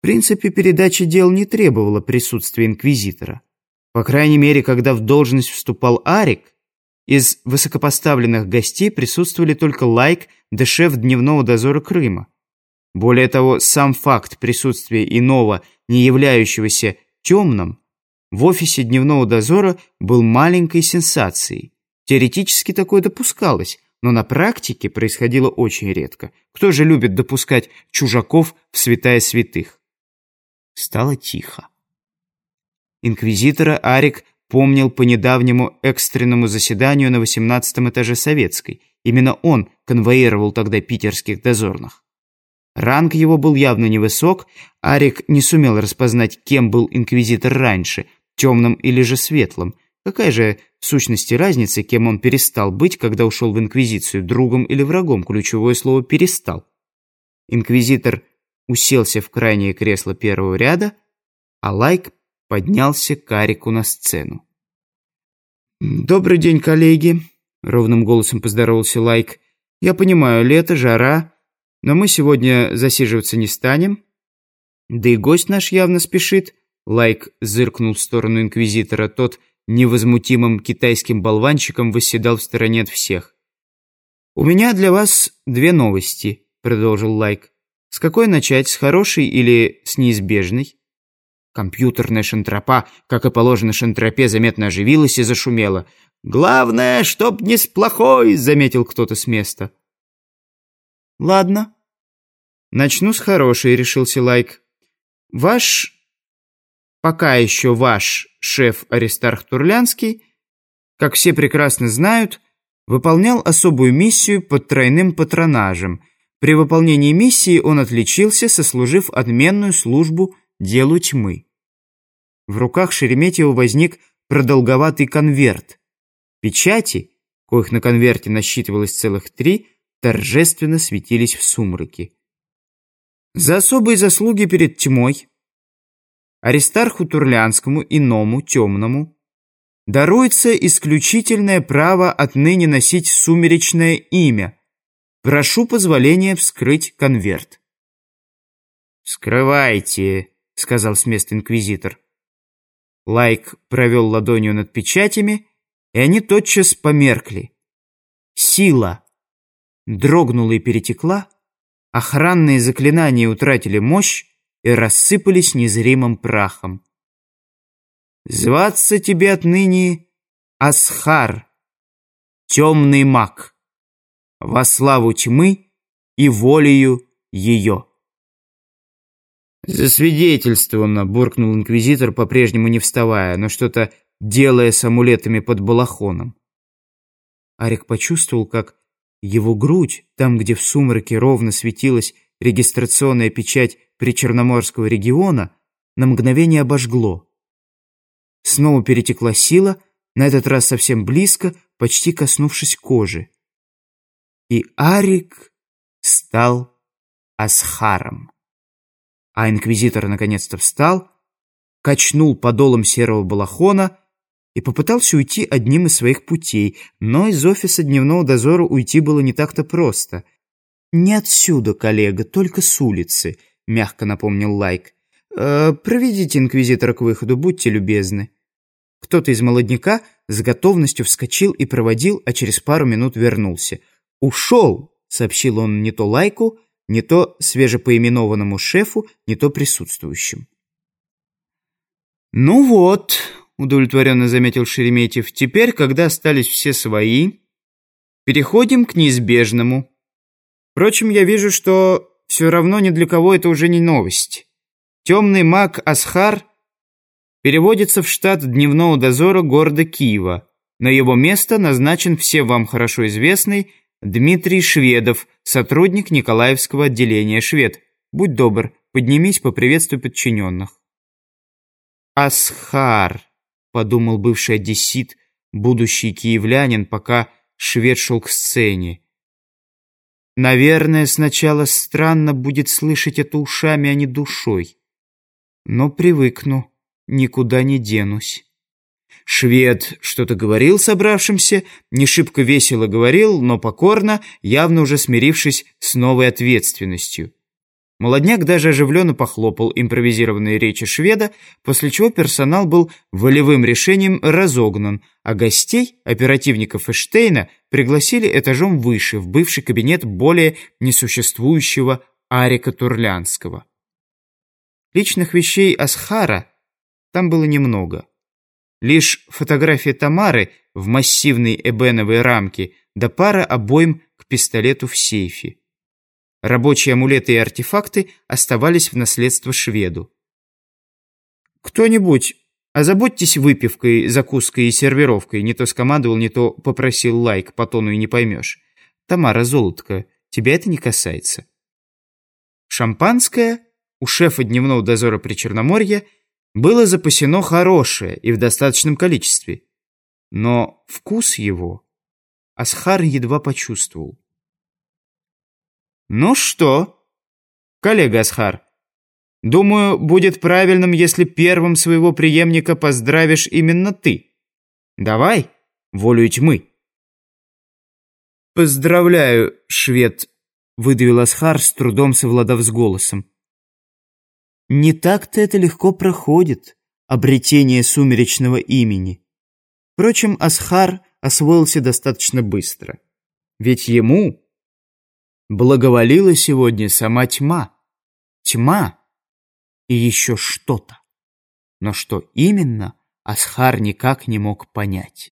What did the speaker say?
В принципе, передача дел не требовала присутствия инквизитора. По крайней мере, когда в должность вступал Арик, из высокопоставленных гостей присутствовали только Лайк да шеф дневного дозора Крыма. Более того, сам факт присутствия иного, не являющегося темным, в офисе дневного дозора был маленькой сенсацией. Теоретически такое допускалось, но на практике происходило очень редко. Кто же любит допускать чужаков в святая святых? Стало тихо. Инквизитора Арик помнил по недавнему экстренному заседанию на 18 этаже Советской. Именно он конвоировал тогда питерских дозорных. Ранг его был явно невысок, Арик не сумел распознать, кем был инквизитор раньше, темным или же светлым. Какая же в сущности разница, кем он перестал быть, когда ушел в инквизицию, другом или врагом? Ключевое слово «перестал». Инквизитор уселся в крайнее кресло первого ряда, а Лайк поднялся к Арику на сцену. «Добрый день, коллеги», — ровным голосом поздоровался Лайк. «Я понимаю, лето, жара, но мы сегодня засиживаться не станем. Да и гость наш явно спешит». Лайк зыркнул в сторону инквизитора. Тот невозмутимым китайским болванчиком восседал в стороне от всех. «У меня для вас две новости», — продолжил Лайк. «С какой начать, с хорошей или с неизбежной?» Компьютерная шантрапа, как и положено шантрапе, заметно оживилась и зашумела. «Главное, чтоб не с плохой», — заметил кто-то с места. «Ладно. Начну с хорошей», — решился Лайк. «Ваш пока еще ваш шеф Аристарх Турлянский, как все прекрасно знают, выполнял особую миссию под тройным патронажем. При выполнении миссии он отличился, сослужив отменную службу делу тьмы. В руках Шереметьева возник продолговатый конверт. Печати, коих на конверте насчитывалось целых три, торжественно светились в сумраке. За особые заслуги перед тьмой Аристарху Турлянскому, иному, темному, даруется исключительное право отныне носить сумеречное имя. Прошу позволения вскрыть конверт. «Скрывайте», — сказал с места инквизитор. Лайк провел ладонью над печатями, и они тотчас померкли. Сила дрогнула и перетекла, охранные заклинания утратили мощь, и рассыпались незримым прахом. «Зваться тебе отныне Асхар, темный маг, во славу тьмы и волею ее». «Засвидетельствовано», — буркнул инквизитор, по-прежнему не вставая, но что-то делая с амулетами под балахоном. Арик почувствовал, как его грудь, там, где в сумраке ровно светилась регистрационная печать причерноморского региона на мгновение обожгло. Снова перетекла сила, на этот раз совсем близко, почти коснувшись кожи. И Арик стал Асхаром. А инквизитор наконец-то встал, качнул подолом серого балахона и попытался уйти одним из своих путей, но из офиса дневного дозора уйти было не так-то просто. «Не отсюда, коллега, только с улицы», мягко напомнил Лайк. «Э, «Проведите инквизитора к выходу, будьте любезны». Кто-то из молодняка с готовностью вскочил и проводил, а через пару минут вернулся. «Ушел!» — сообщил он не то Лайку, не то свежепоименованному шефу, не то присутствующим. «Ну вот», — удовлетворенно заметил Шереметьев, «теперь, когда остались все свои, переходим к неизбежному. Впрочем, я вижу, что все равно ни для кого это уже не новость. Темный маг Асхар переводится в штат дневного дозора города Киева. На его место назначен всем вам хорошо известный Дмитрий Шведов, сотрудник Николаевского отделения «Швед». Будь добр, поднимись, поприветствуй подчиненных. «Асхар», — подумал бывший одессит, будущий киевлянин, пока швед шел к сцене. Наверное, сначала странно будет слышать это ушами, а не душой. Но привыкну, никуда не денусь. Швед что-то говорил собравшимся, не шибко весело говорил, но покорно, явно уже смирившись с новой ответственностью. Молодняк даже оживленно похлопал импровизированные речи шведа, после чего персонал был волевым решением разогнан, а гостей, оперативников Эштейна, пригласили этажом выше, в бывший кабинет более несуществующего Арика Турлянского. Личных вещей Асхара там было немного. Лишь фотография Тамары в массивной эбеновой рамке да пара обоим к пистолету в сейфе. Рабочие амулеты и артефакты оставались в наследство шведу. «Кто-нибудь, озаботьтесь выпивкой, закуской и сервировкой», не то скомандовал, не то попросил лайк, по тону и не поймешь. «Тамара, золотко, тебя это не касается». Шампанское у шефа дневного дозора при Черноморье было запасено хорошее и в достаточном количестве. Но вкус его Асхар едва почувствовал. «Ну что, коллега Асхар, думаю, будет правильным, если первым своего преемника поздравишь именно ты. Давай, волю тьмы». «Поздравляю, швед», — выдавил Асхар, с трудом совладав с голосом. «Не так-то это легко проходит, обретение сумеречного имени». Впрочем, Асхар освоился достаточно быстро. Ведь ему благоволила сегодня сама тьма. Тьма и еще что-то. Но что именно, Асхар никак не мог понять.